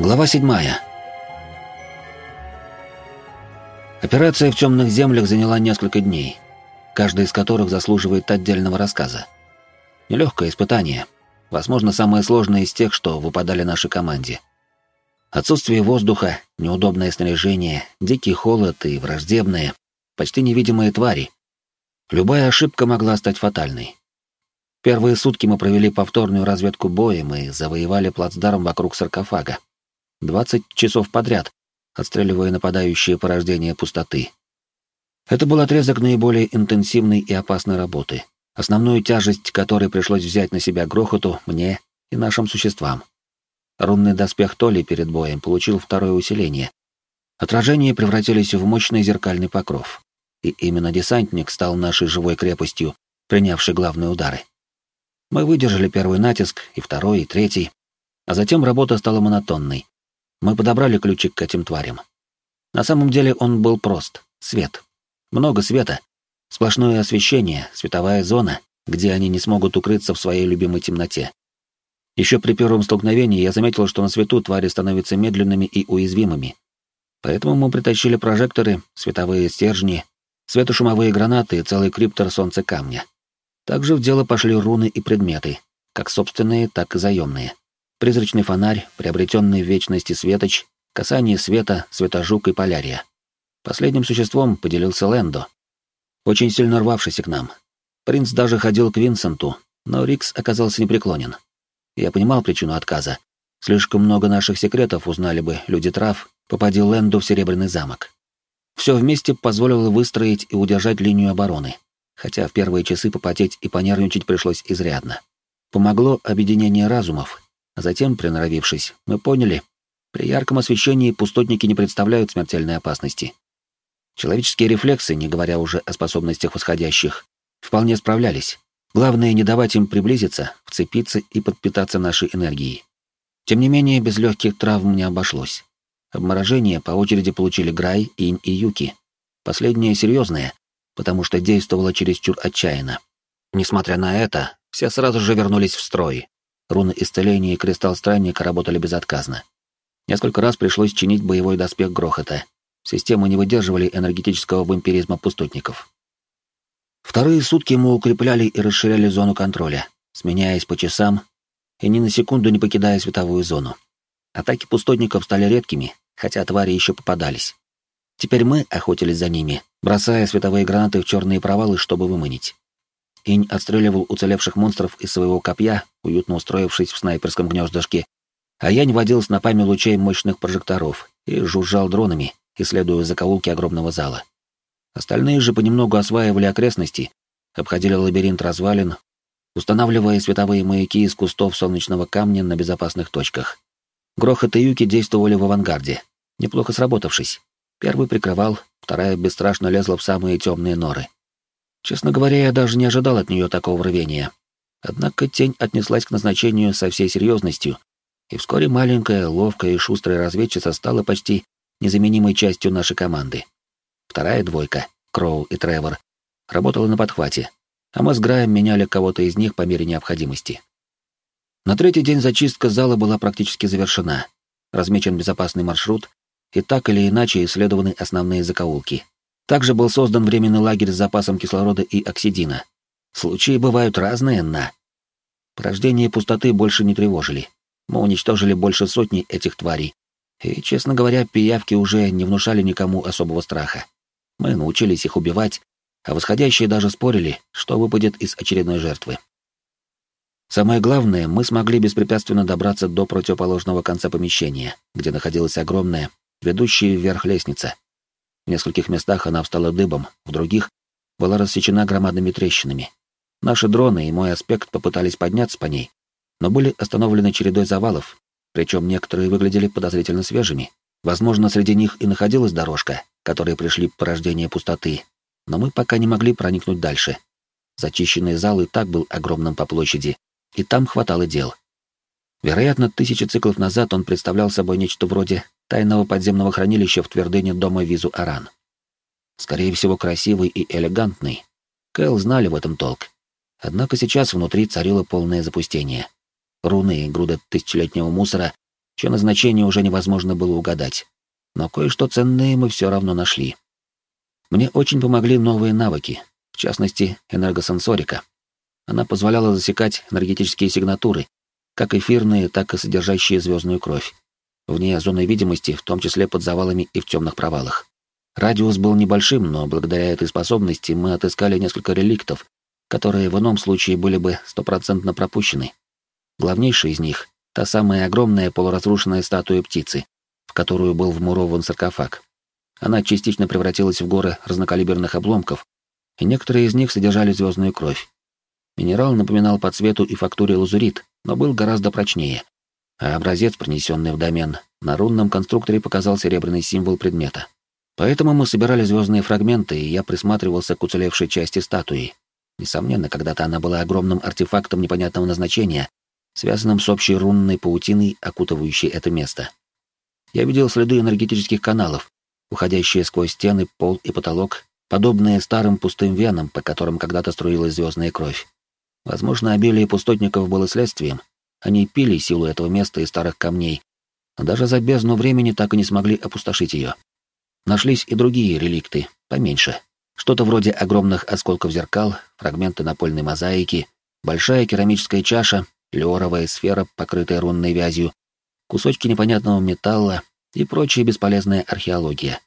Глава седьмая. Операция в темных землях заняла несколько дней, каждый из которых заслуживает отдельного рассказа. Нелегкое испытание, возможно, самое сложное из тех, что выпадали нашей команде. Отсутствие воздуха, неудобное снаряжение, дикий холод и враждебные, почти невидимые твари. Любая ошибка могла стать фатальной. Первые сутки мы провели повторную разведку боем и завоевали плацдарм вокруг саркофага. 20 часов подряд, отстреливая нападающие порождения пустоты. Это был отрезок наиболее интенсивной и опасной работы, основную тяжесть которой пришлось взять на себя грохоту, мне и нашим существам. Рунный доспех Толи перед боем получил второе усиление. Отражения превратились в мощный зеркальный покров. И именно десантник стал нашей живой крепостью, принявший главные удары. Мы выдержали первый натиск, и второй, и третий, а затем работа стала монотонной, мы подобрали ключик к этим тварям. На самом деле он был прост — свет. Много света. Сплошное освещение, световая зона, где они не смогут укрыться в своей любимой темноте. Еще при первом столкновении я заметил, что на свету твари становятся медленными и уязвимыми. Поэтому мы притащили прожекторы, световые стержни, светошумовые гранаты и целый криптор солнца камня. Также в дело пошли руны и предметы, как собственные, так и заемные призрачный фонарь, приобретенный в вечности светоч, касание света, светожук и полярия. Последним существом поделился Лэндо, очень сильно рвавшийся к нам. Принц даже ходил к Винсенту, но Рикс оказался непреклонен. Я понимал причину отказа. Слишком много наших секретов узнали бы люди трав, попади Лэнду в Серебряный замок. Все вместе позволило выстроить и удержать линию обороны, хотя в первые часы попотеть и понервничать пришлось изрядно. Помогло объединение разумов, затем, приноровившись, мы поняли, при ярком освещении пустотники не представляют смертельной опасности. Человеческие рефлексы, не говоря уже о способностях восходящих, вполне справлялись. Главное не давать им приблизиться, вцепиться и подпитаться нашей энергией. Тем не менее, без легких травм не обошлось. Обморожение по очереди получили Грай, Инь и Юки. Последнее серьезное, потому что действовало чересчур отчаянно. Несмотря на это, все сразу же вернулись в строй, Руны исцеления и кристалл странника работали безотказно. Несколько раз пришлось чинить боевой доспех грохота. Системы не выдерживали энергетического вампиризма пустотников. Вторые сутки мы укрепляли и расширяли зону контроля, сменяясь по часам и ни на секунду не покидая световую зону. Атаки пустотников стали редкими, хотя твари еще попадались. Теперь мы охотились за ними, бросая световые гранаты в черные провалы, чтобы выманить. Инь отстреливал уцелевших монстров из своего копья, уютно устроившись в снайперском гнездышке, а я не водил снопами лучей мощных прожекторов и жужжал дронами, исследуя закоулки огромного зала. Остальные же понемногу осваивали окрестности, обходили лабиринт развалин, устанавливая световые маяки из кустов солнечного камня на безопасных точках. Грохот и юки действовали в авангарде, неплохо сработавшись. Первый прикрывал, вторая бесстрашно лезла в самые темные норы. Честно говоря, я даже не ожидал от нее такого рвения. Однако тень отнеслась к назначению со всей серьезностью, и вскоре маленькая, ловкая и шустрая разведчица стала почти незаменимой частью нашей команды. Вторая двойка, Кроу и Тревор, работала на подхвате, а мы с Граем меняли кого-то из них по мере необходимости. На третий день зачистка зала была практически завершена, размечен безопасный маршрут, и так или иначе исследованы основные закоулки. Также был создан временный лагерь с запасом кислорода и оксидина. Случаи бывают разные, на. Порождение пустоты больше не тревожили. Мы уничтожили больше сотни этих тварей. И, честно говоря, пиявки уже не внушали никому особого страха. Мы научились их убивать, а восходящие даже спорили, что выпадет из очередной жертвы. Самое главное, мы смогли беспрепятственно добраться до противоположного конца помещения, где находилась огромная, ведущая вверх лестница, в нескольких местах она встала дыбом, в других была рассечена громадными трещинами. Наши дроны и мой аспект попытались подняться по ней, но были остановлены чередой завалов, причем некоторые выглядели подозрительно свежими. Возможно, среди них и находилась дорожка, которой пришли порождения пустоты, но мы пока не могли проникнуть дальше. Зачищенный зал и так был огромным по площади, и там хватало дел. Вероятно, тысячи циклов назад он представлял собой нечто вроде тайного подземного хранилища в твердыне дома Визу Аран. Скорее всего, красивый и элегантный. Кэл знали в этом толк. Однако сейчас внутри царило полное запустение. Руны и груда тысячелетнего мусора чье назначение уже невозможно было угадать. Но кое-что ценное мы все равно нашли. Мне очень помогли новые навыки, в частности, энергосенсорика. Она позволяла засекать энергетические сигнатуры, как эфирные, так и содержащие звездную кровь. Вне зоны видимости, в том числе под завалами и в темных провалах. Радиус был небольшим, но благодаря этой способности мы отыскали несколько реликтов, которые в ином случае были бы стопроцентно пропущены. Главнейший из них — та самая огромная полуразрушенная статуя птицы, в которую был вмурован саркофаг. Она частично превратилась в горы разнокалиберных обломков, и некоторые из них содержали звездную кровь. Минерал напоминал по цвету и фактуре лазурит, но был гораздо прочнее. А образец, принесенный в домен, на рунном конструкторе показал серебряный символ предмета. Поэтому мы собирали звездные фрагменты, и я присматривался к уцелевшей части статуи. Несомненно, когда-то она была огромным артефактом непонятного назначения, связанным с общей рунной паутиной, окутывающей это место. Я видел следы энергетических каналов, уходящие сквозь стены, пол и потолок, подобные старым пустым венам, по которым когда-то струилась звездная кровь. Возможно, обилие пустотников было следствием. Они пили силу этого места и старых камней, но даже за бездну времени так и не смогли опустошить ее. Нашлись и другие реликты, поменьше. Что-то вроде огромных осколков зеркал, фрагменты напольной мозаики, большая керамическая чаша, леоровая сфера, покрытая рунной вязью, кусочки непонятного металла и прочая бесполезная археология.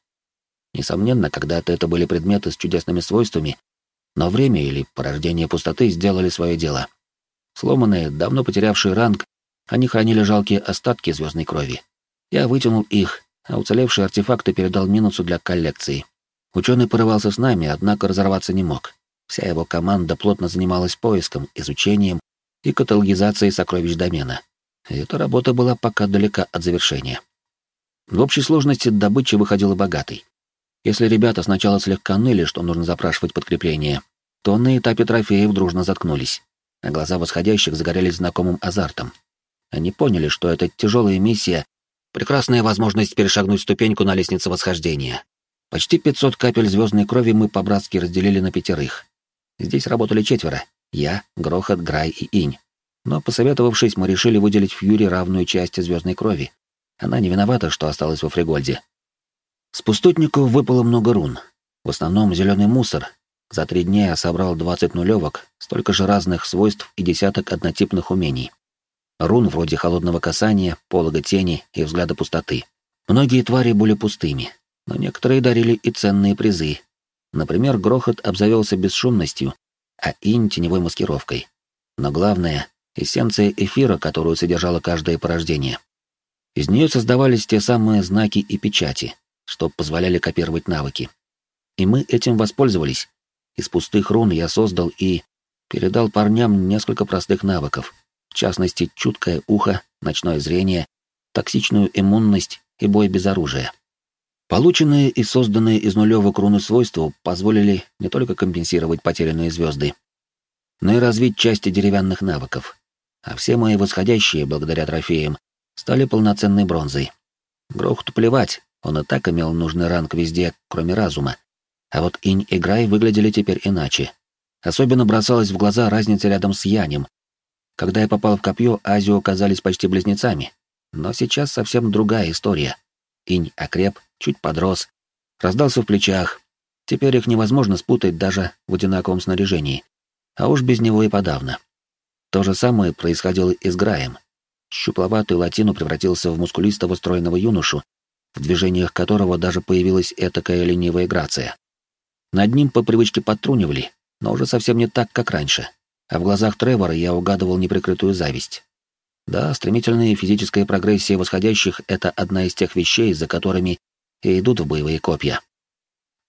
Несомненно, когда-то это были предметы с чудесными свойствами, но время или порождение пустоты сделали свое дело. Сломанные, давно потерявшие ранг, они хранили жалкие остатки звездной крови. Я вытянул их, а уцелевшие артефакты передал Минусу для коллекции. Ученый порывался с нами, однако разорваться не мог. Вся его команда плотно занималась поиском, изучением и каталогизацией сокровищ домена. И эта работа была пока далека от завершения. В общей сложности добыча выходила богатой. Если ребята сначала слегка ныли, что нужно запрашивать подкрепление, то на этапе трофеев дружно заткнулись, а глаза восходящих загорелись знакомым азартом. Они поняли, что эта тяжелая миссия Прекрасная возможность перешагнуть ступеньку на лестнице восхождения. Почти 500 капель звездной крови мы по-братски разделили на пятерых. Здесь работали четверо. Я, Грохот, Грай и Инь. Но, посоветовавшись, мы решили выделить Фьюри равную часть звездной крови. Она не виновата, что осталась во Фригольде. С пустотников выпало много рун. В основном зеленый мусор. За три дня я собрал 20 нулевок, столько же разных свойств и десяток однотипных умений рун вроде холодного касания, полога тени и взгляда пустоты. Многие твари были пустыми, но некоторые дарили и ценные призы. Например, грохот обзавелся бесшумностью, а инь — теневой маскировкой. Но главное — эссенция эфира, которую содержало каждое порождение. Из нее создавались те самые знаки и печати, что позволяли копировать навыки. И мы этим воспользовались. Из пустых рун я создал и передал парням несколько простых навыков — в частности, чуткое ухо, ночное зрение, токсичную иммунность и бой без оружия. Полученные и созданные из нулевых руны свойства позволили не только компенсировать потерянные звезды, но и развить части деревянных навыков. А все мои восходящие, благодаря трофеям, стали полноценной бронзой. Грохту плевать, он и так имел нужный ранг везде, кроме разума. А вот инь и грай выглядели теперь иначе. Особенно бросалась в глаза разница рядом с Янем, когда я попал в копье, Азио оказались почти близнецами. Но сейчас совсем другая история. Инь окреп, чуть подрос, раздался в плечах. Теперь их невозможно спутать даже в одинаковом снаряжении. А уж без него и подавно. То же самое происходило и с Граем. Щупловатый латину превратился в мускулистого стройного юношу, в движениях которого даже появилась этакая ленивая грация. Над ним по привычке подтрунивали, но уже совсем не так, как раньше а в глазах Тревора я угадывал неприкрытую зависть. Да, стремительная физическая прогрессия восходящих — это одна из тех вещей, за которыми и идут в боевые копья.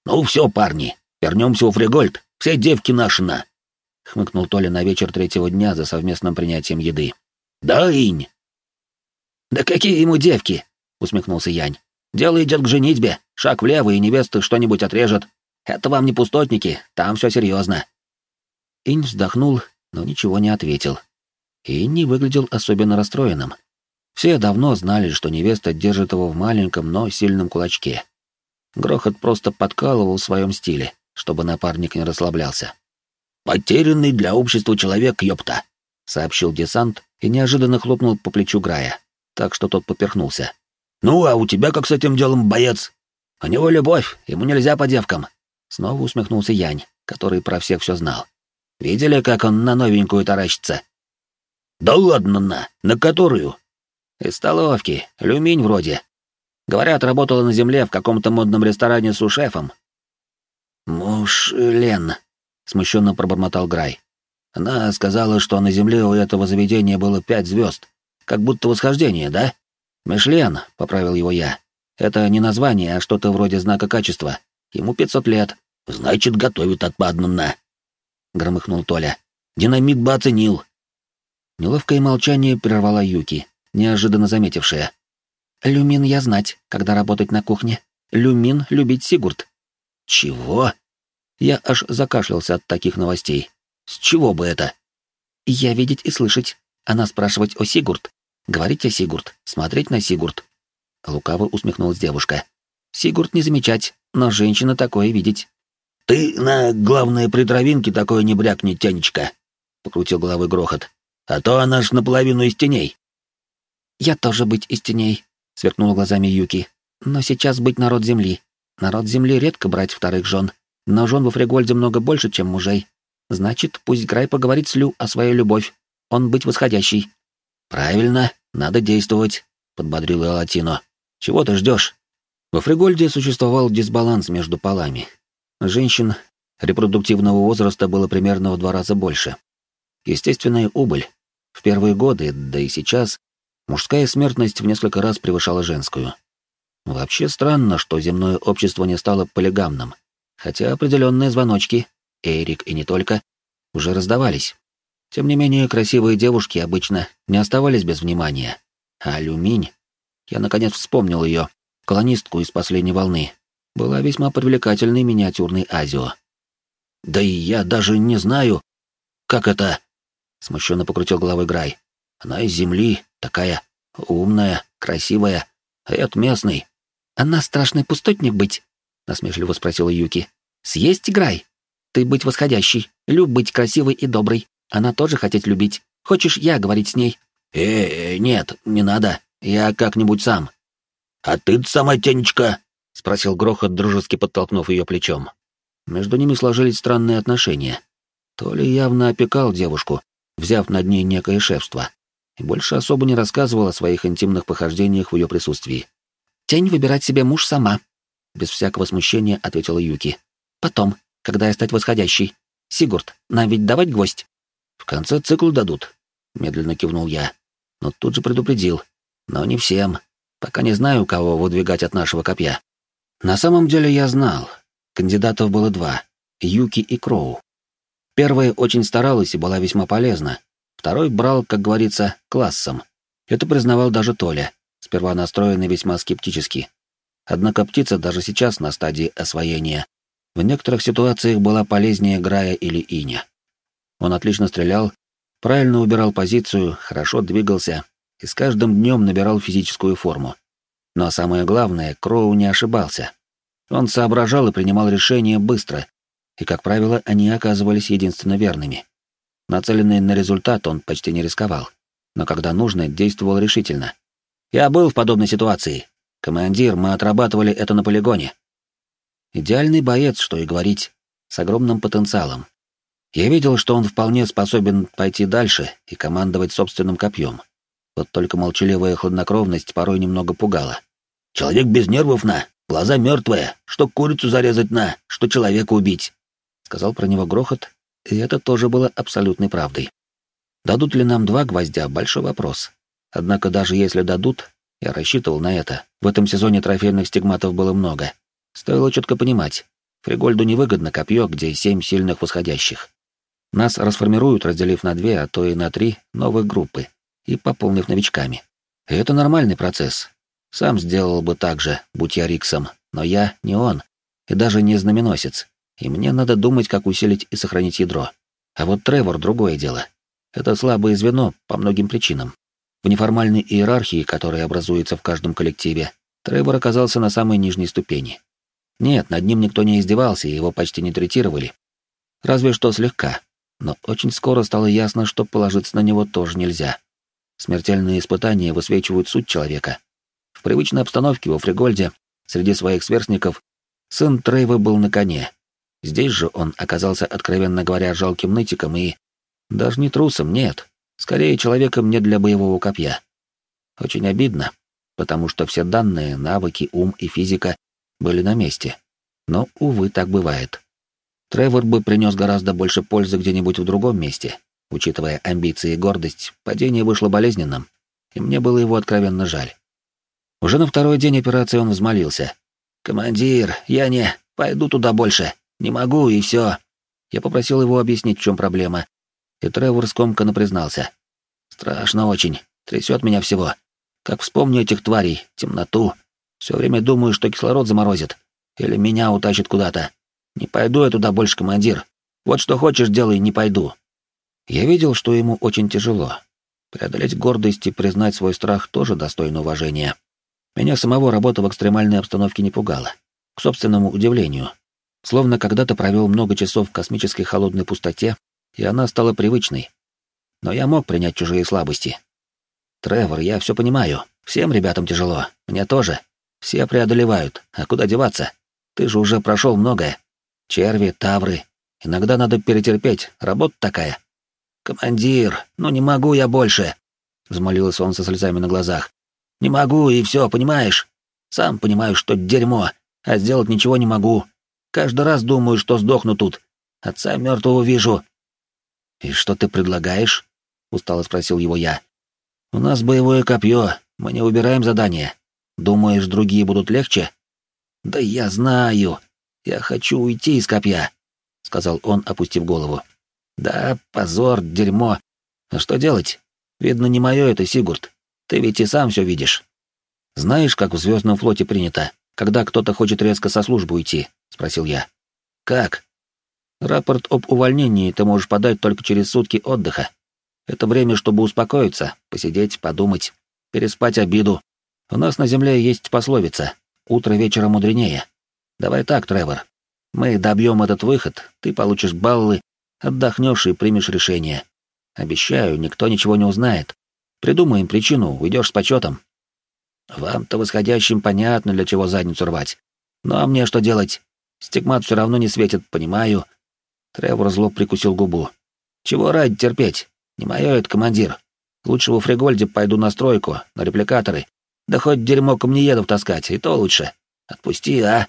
«Ну все, парни, вернемся у Фригольд, все девки наши на!» — хмыкнул Толя на вечер третьего дня за совместным принятием еды. «Да, Инь!» «Да какие ему девки!» — усмехнулся Янь. «Дело идет к женитьбе, шаг влево, и невеста что-нибудь отрежет. Это вам не пустотники, там все серьезно. Инь вздохнул, но ничего не ответил. И не выглядел особенно расстроенным. Все давно знали, что невеста держит его в маленьком, но сильном кулачке. Грохот просто подкалывал в своем стиле, чтобы напарник не расслаблялся. «Потерянный для общества человек, ёпта!» — сообщил десант и неожиданно хлопнул по плечу Грая. так что тот поперхнулся. «Ну, а у тебя как с этим делом, боец?» «У него любовь, ему нельзя по девкам». Снова усмехнулся Янь, который про всех все знал. «Видели, как он на новенькую таращится?» «Да ладно, на! На которую?» «Из столовки. Люминь вроде. Говорят, работала на земле в каком-то модном ресторане с сушефом». «Муж Лен», — смущенно пробормотал Грай. «Она сказала, что на земле у этого заведения было пять звезд. Как будто восхождение, да?» «Мишлен», — поправил его я. «Это не название, а что-то вроде знака качества. Ему пятьсот лет». «Значит, готовит отпадно», — громыхнул Толя. «Динамит бы оценил». Неловкое молчание прервала Юки, неожиданно заметившая. «Люмин я знать, когда работать на кухне. Люмин любить Сигурд». «Чего?» Я аж закашлялся от таких новостей. «С чего бы это?» «Я видеть и слышать. Она спрашивать о Сигурд. Говорить о Сигурд, смотреть на Сигурд. Лукаво усмехнулась девушка. Сигурд не замечать, но женщина такое видеть. Ты на главные притравинки такое не брякни, Тянечка, покрутил головой грохот. А то она ж наполовину из теней. Я тоже быть из теней, сверкнула глазами Юки. Но сейчас быть народ земли. Народ земли редко брать вторых жен, но жен во Фригольде много больше, чем мужей. Значит, пусть Грай поговорит с Лю о своей любовь. Он быть восходящий. «Правильно, надо действовать», — подбодрил Латино. «Чего ты ждешь?» Во Фригольде существовал дисбаланс между полами. Женщин репродуктивного возраста было примерно в два раза больше. Естественная убыль. В первые годы, да и сейчас, мужская смертность в несколько раз превышала женскую. Вообще странно, что земное общество не стало полигамным, хотя определенные звоночки, Эрик и не только, уже раздавались. Тем не менее, красивые девушки обычно не оставались без внимания. А Люминь, я наконец вспомнил ее, колонистку из последней волны, была весьма привлекательной миниатюрной Азио. «Да и я даже не знаю, как это...» — смущенно покрутил головой Грай. «Она из земли, такая умная, красивая, а это местный». «Она страшный пустотник быть?» — насмешливо спросила Юки. «Съесть Грай? Ты быть восходящий, люб быть красивой и доброй. Она тоже хотеть любить. Хочешь, я говорить с ней?» «Э, -э нет, не надо. Я как-нибудь сам». «А ты сама, Тенечка?» — спросил Грохот, дружески подтолкнув ее плечом. Между ними сложились странные отношения. То ли явно опекал девушку, взяв над ней некое шефство, и больше особо не рассказывал о своих интимных похождениях в ее присутствии. «Тень выбирать себе муж сама», — без всякого смущения ответила Юки. «Потом, когда я стать восходящей. Сигурд, нам ведь давать гвоздь?» В конце цикла дадут, медленно кивнул я, но тут же предупредил. Но не всем. Пока не знаю, кого выдвигать от нашего копья. На самом деле я знал. Кандидатов было два — Юки и Кроу. Первая очень старалась и была весьма полезна. Второй брал, как говорится, классом. Это признавал даже Толя, сперва настроенный весьма скептически. Однако птица даже сейчас на стадии освоения. В некоторых ситуациях была полезнее Грая или Иня. Он отлично стрелял, правильно убирал позицию, хорошо двигался и с каждым днем набирал физическую форму. Но самое главное, Кроу не ошибался. Он соображал и принимал решения быстро, и, как правило, они оказывались единственно верными. Нацеленный на результат он почти не рисковал, но когда нужно, действовал решительно. Я был в подобной ситуации. Командир, мы отрабатывали это на полигоне. Идеальный боец, что и говорить, с огромным потенциалом, я видел, что он вполне способен пойти дальше и командовать собственным копьем. Вот только молчаливая хладнокровность порой немного пугала. «Человек без нервов на, глаза мертвые, что курицу зарезать на, что человека убить», — сказал про него грохот, и это тоже было абсолютной правдой. Дадут ли нам два гвоздя — большой вопрос. Однако даже если дадут, я рассчитывал на это. В этом сезоне трофейных стигматов было много. Стоило четко понимать, Фригольду невыгодно копье, где семь сильных восходящих. Нас расформируют, разделив на две, а то и на три новых группы и пополнив новичками. И это нормальный процесс. Сам сделал бы так же, будь я Риксом, но я не он, и даже не знаменосец, и мне надо думать, как усилить и сохранить ядро. А вот Тревор — другое дело. Это слабое звено по многим причинам. В неформальной иерархии, которая образуется в каждом коллективе, Тревор оказался на самой нижней ступени. Нет, над ним никто не издевался, и его почти не третировали. Разве что слегка, но очень скоро стало ясно, что положиться на него тоже нельзя. Смертельные испытания высвечивают суть человека. В привычной обстановке во Фригольде, среди своих сверстников, сын Трейва был на коне. Здесь же он оказался, откровенно говоря, жалким нытиком и... Даже не трусом, нет. Скорее, человеком не для боевого копья. Очень обидно, потому что все данные, навыки, ум и физика были на месте. Но, увы, так бывает. Тревор бы принес гораздо больше пользы где-нибудь в другом месте. Учитывая амбиции и гордость, падение вышло болезненным, и мне было его откровенно жаль. Уже на второй день операции он взмолился. «Командир, я не... пойду туда больше. Не могу, и все». Я попросил его объяснить, в чем проблема, и Тревор скомканно признался. «Страшно очень. Трясет меня всего. Как вспомню этих тварей, темноту. Все время думаю, что кислород заморозит. Или меня утащит куда-то. Не пойду я туда больше, командир. Вот что хочешь, делай, не пойду. Я видел, что ему очень тяжело. Преодолеть гордость и признать свой страх тоже достойно уважения. Меня самого работа в экстремальной обстановке не пугала. К собственному удивлению. Словно когда-то провел много часов в космической холодной пустоте, и она стала привычной. Но я мог принять чужие слабости. Тревор, я все понимаю. Всем ребятам тяжело. Мне тоже. Все преодолевают. А куда деваться? Ты же уже прошел многое. Черви, тавры. Иногда надо перетерпеть, работа такая. Командир, ну не могу я больше, взмолился он со слезами на глазах. Не могу, и все, понимаешь? Сам понимаю, что дерьмо, а сделать ничего не могу. Каждый раз думаю, что сдохну тут. Отца мертвого вижу. И что ты предлагаешь? устало спросил его я. У нас боевое копье, мы не убираем задания. Думаешь, другие будут легче? Да я знаю, «Я хочу уйти из копья», — сказал он, опустив голову. «Да, позор, дерьмо. А что делать? Видно, не мое это, Сигурд. Ты ведь и сам все видишь. Знаешь, как в Звездном флоте принято, когда кто-то хочет резко со службы уйти?» — спросил я. «Как?» «Рапорт об увольнении ты можешь подать только через сутки отдыха. Это время, чтобы успокоиться, посидеть, подумать, переспать обиду. У нас на Земле есть пословица «Утро вечера мудренее». Давай так, Тревор. Мы добьем этот выход, ты получишь баллы, отдохнешь и примешь решение. Обещаю, никто ничего не узнает. Придумаем причину, уйдешь с почетом. Вам-то восходящим понятно, для чего задницу рвать. Ну а мне что делать? Стигмат все равно не светит, понимаю. Тревор зло прикусил губу. Чего ради терпеть? Не мое это, командир. Лучше во Фригольде пойду на стройку, на репликаторы. Да хоть дерьмо камнеедов таскать, и то лучше. Отпусти, а?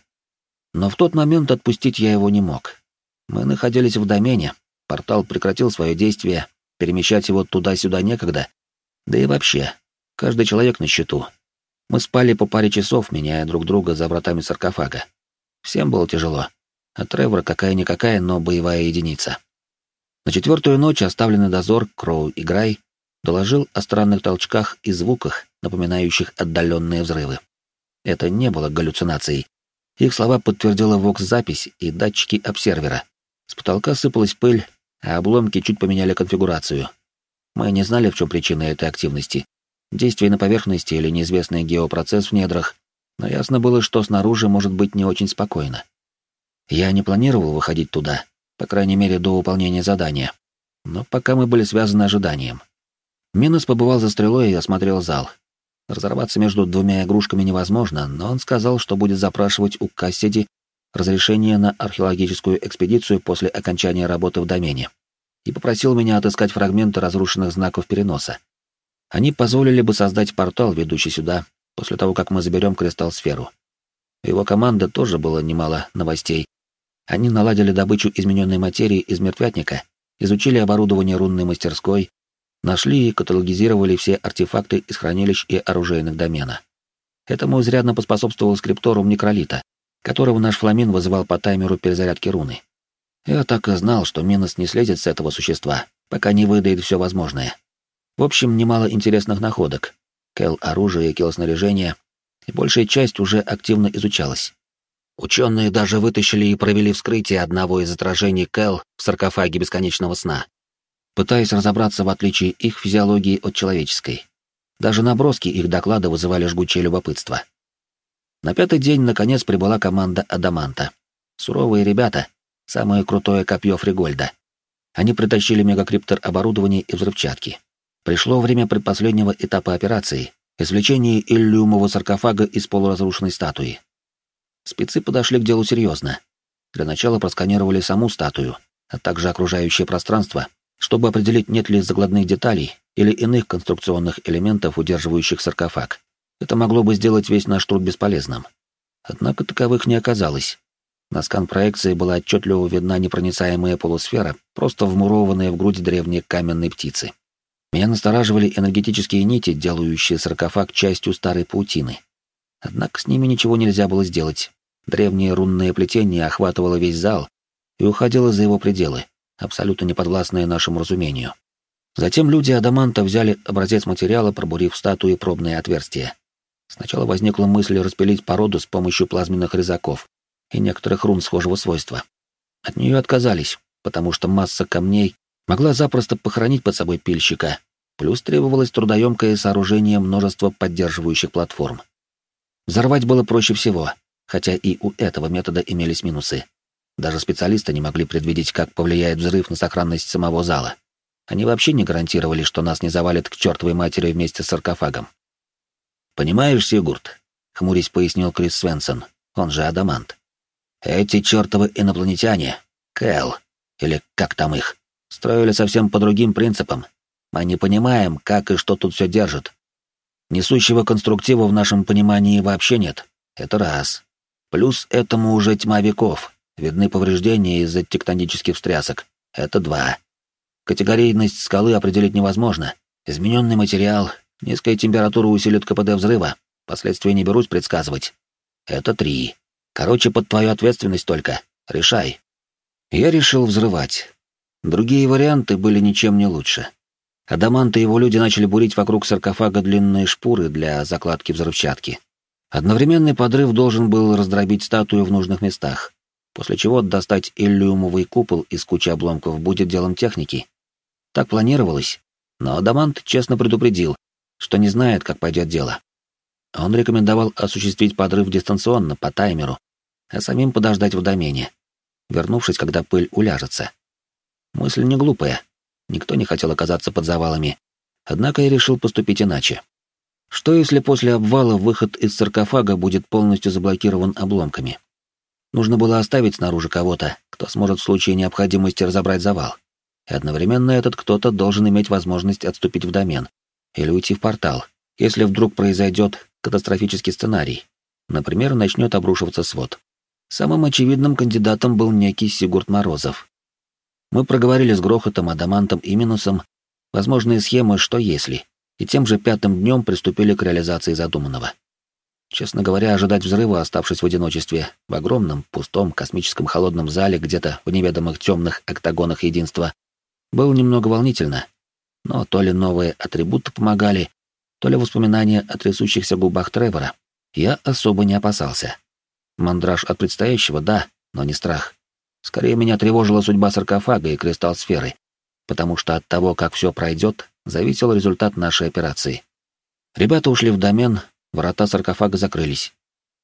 Но в тот момент отпустить я его не мог. Мы находились в домене, портал прекратил свое действие, перемещать его туда-сюда некогда. Да и вообще, каждый человек на счету. Мы спали по паре часов, меняя друг друга за вратами саркофага. Всем было тяжело. А Тревор какая-никакая, но боевая единица. На четвертую ночь оставленный дозор Кроу и Грай доложил о странных толчках и звуках, напоминающих отдаленные взрывы. Это не было галлюцинацией, их слова подтвердила вокс-запись и датчики обсервера. С потолка сыпалась пыль, а обломки чуть поменяли конфигурацию. Мы не знали, в чем причина этой активности. Действие на поверхности или неизвестный геопроцесс в недрах, но ясно было, что снаружи может быть не очень спокойно. Я не планировал выходить туда, по крайней мере, до выполнения задания. Но пока мы были связаны ожиданием. Минус побывал за стрелой и осмотрел зал, Разорваться между двумя игрушками невозможно, но он сказал, что будет запрашивать у Кассиди разрешение на археологическую экспедицию после окончания работы в домене и попросил меня отыскать фрагменты разрушенных знаков переноса. Они позволили бы создать портал, ведущий сюда, после того, как мы заберем кристалл-сферу. Его команды тоже было немало новостей. Они наладили добычу измененной материи из мертвятника, изучили оборудование рунной мастерской, Нашли и каталогизировали все артефакты из хранилищ и оружейных домена. Этому изрядно поспособствовал скрипторум Некролита, которого наш фламин вызывал по таймеру перезарядки руны. Я так и знал, что Минос не слезет с этого существа, пока не выдает все возможное. В общем, немало интересных находок. Кел оружие и кел снаряжение, и большая часть уже активно изучалась. Ученые даже вытащили и провели вскрытие одного из отражений Кел в саркофаге бесконечного сна пытаясь разобраться в отличии их физиологии от человеческой. Даже наброски их доклада вызывали жгучее любопытство. На пятый день, наконец, прибыла команда Адаманта. Суровые ребята, самое крутое копье Фригольда. Они притащили мегакриптор оборудование и взрывчатки. Пришло время предпоследнего этапа операции — извлечения иллюмового саркофага из полуразрушенной статуи. Спецы подошли к делу серьезно. Для начала просканировали саму статую, а также окружающее пространство, чтобы определить, нет ли загладных деталей или иных конструкционных элементов, удерживающих саркофаг. Это могло бы сделать весь наш труд бесполезным. Однако таковых не оказалось. На скан-проекции была отчетливо видна непроницаемая полусфера, просто вмурованная в грудь древней каменной птицы. Меня настораживали энергетические нити, делающие саркофаг частью старой паутины. Однако с ними ничего нельзя было сделать. Древнее рунное плетение охватывало весь зал и уходило за его пределы, абсолютно неподвластное нашему разумению. Затем люди Адаманта взяли образец материала, пробурив в статуе пробное отверстие. Сначала возникла мысль распилить породу с помощью плазменных резаков и некоторых рун схожего свойства. От нее отказались, потому что масса камней могла запросто похоронить под собой пильщика, плюс требовалось трудоемкое сооружение множества поддерживающих платформ. Взорвать было проще всего, хотя и у этого метода имелись минусы. Даже специалисты не могли предвидеть, как повлияет взрыв на сохранность самого зала. Они вообще не гарантировали, что нас не завалит к чертовой матери вместе с саркофагом. «Понимаешь, Сигурд?» — хмурясь пояснил Крис Свенсон, он же Адамант. «Эти чертовы инопланетяне, Кэл, или как там их, строили совсем по другим принципам. Мы не понимаем, как и что тут все держит. Несущего конструктива в нашем понимании вообще нет. Это раз. Плюс этому уже тьма веков. Видны повреждения из-за тектонических встрясок. Это два. Категорийность скалы определить невозможно. Измененный материал, Низкая температура усилит КПД взрыва. Последствия не берусь предсказывать. Это три. Короче, под твою ответственность только. Решай. Я решил взрывать. Другие варианты были ничем не лучше. Адамант и его люди начали бурить вокруг саркофага длинные шпуры для закладки взрывчатки. Одновременный подрыв должен был раздробить статую в нужных местах, после чего достать иллюмовый купол из кучи обломков будет делом техники. Так планировалось, но Адамант честно предупредил, что не знает, как пойдет дело. Он рекомендовал осуществить подрыв дистанционно, по таймеру, а самим подождать в домене, вернувшись, когда пыль уляжется. Мысль не глупая. Никто не хотел оказаться под завалами. Однако я решил поступить иначе. Что если после обвала выход из саркофага будет полностью заблокирован обломками? Нужно было оставить снаружи кого-то, кто сможет в случае необходимости разобрать завал. И одновременно этот кто-то должен иметь возможность отступить в домен, или уйти в портал, если вдруг произойдет катастрофический сценарий. Например, начнет обрушиваться свод. Самым очевидным кандидатом был некий Сигурд Морозов. Мы проговорили с Грохотом, Адамантом и Минусом возможные схемы «что если», и тем же пятым днем приступили к реализации задуманного. Честно говоря, ожидать взрыва, оставшись в одиночестве, в огромном, пустом, космическом холодном зале где-то в неведомых темных октагонах единства, было немного волнительно, но то ли новые атрибуты помогали, то ли воспоминания о трясущихся губах Тревора. Я особо не опасался. Мандраж от предстоящего, да, но не страх. Скорее меня тревожила судьба саркофага и кристалл сферы, потому что от того, как все пройдет, зависел результат нашей операции. Ребята ушли в домен, ворота саркофага закрылись.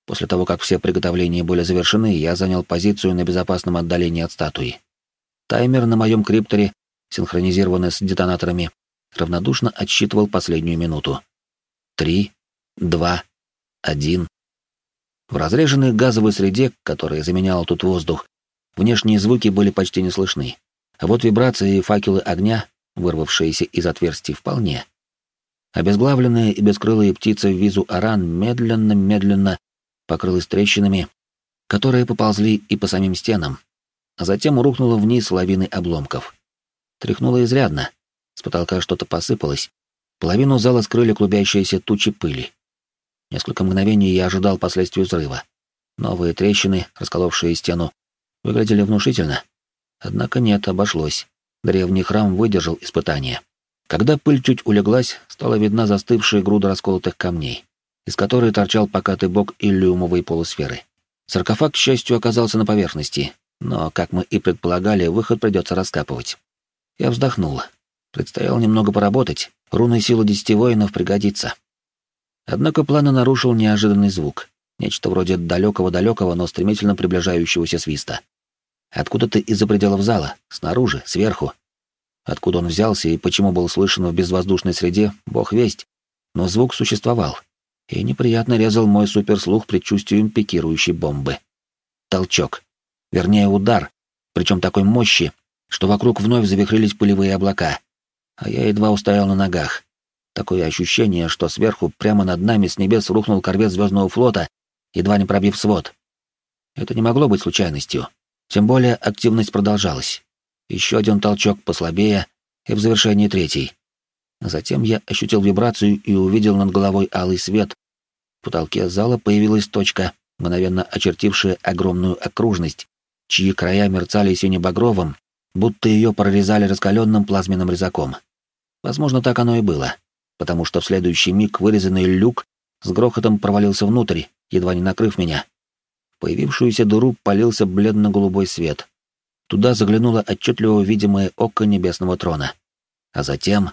После того, как все приготовления были завершены, я занял позицию на безопасном отдалении от статуи. Таймер на моем крипторе синхронизированный с детонаторами, равнодушно отсчитывал последнюю минуту. Три, два, один. В разреженной газовой среде, которая заменяла тут воздух, внешние звуки были почти не слышны. А вот вибрации и факелы огня, вырвавшиеся из отверстий, вполне. Обезглавленная и бескрылая птица в визу Аран медленно-медленно покрылась трещинами, которые поползли и по самим стенам, а затем рухнула вниз лавины обломков. Тряхнуло изрядно. С потолка что-то посыпалось. Половину зала скрыли клубящиеся тучи пыли. Несколько мгновений я ожидал последствий взрыва. Новые трещины, расколовшие стену, выглядели внушительно. Однако нет, обошлось. Древний храм выдержал испытание. Когда пыль чуть улеглась, стала видна застывшая груда расколотых камней, из которой торчал покатый бок иллюмовой полусферы. Саркофаг, к счастью, оказался на поверхности, но, как мы и предполагали, выход придется раскапывать. Я вздохнула. Предстояло немного поработать, руной силы десяти воинов пригодится. Однако планы нарушил неожиданный звук, нечто вроде далекого-далекого, но стремительно приближающегося свиста. Откуда-то из-за пределов зала, снаружи, сверху. Откуда он взялся и почему был слышен в безвоздушной среде, бог весть. Но звук существовал, и неприятно резал мой суперслух предчувствием пикирующей бомбы. Толчок. Вернее, удар, причем такой мощи, что вокруг вновь завихрились пылевые облака. А я едва устоял на ногах. Такое ощущение, что сверху, прямо над нами с небес рухнул корвет Звездного флота, едва не пробив свод. Это не могло быть случайностью. Тем более активность продолжалась. Еще один толчок послабее, и в завершении третий. Затем я ощутил вибрацию и увидел над головой алый свет. В потолке зала появилась точка, мгновенно очертившая огромную окружность, чьи края мерцали сине-багровым, будто ее прорезали раскаленным плазменным резаком. Возможно, так оно и было, потому что в следующий миг вырезанный люк с грохотом провалился внутрь, едва не накрыв меня. В появившуюся дыру полился бледно-голубой свет. Туда заглянуло отчетливо видимое око небесного трона. А затем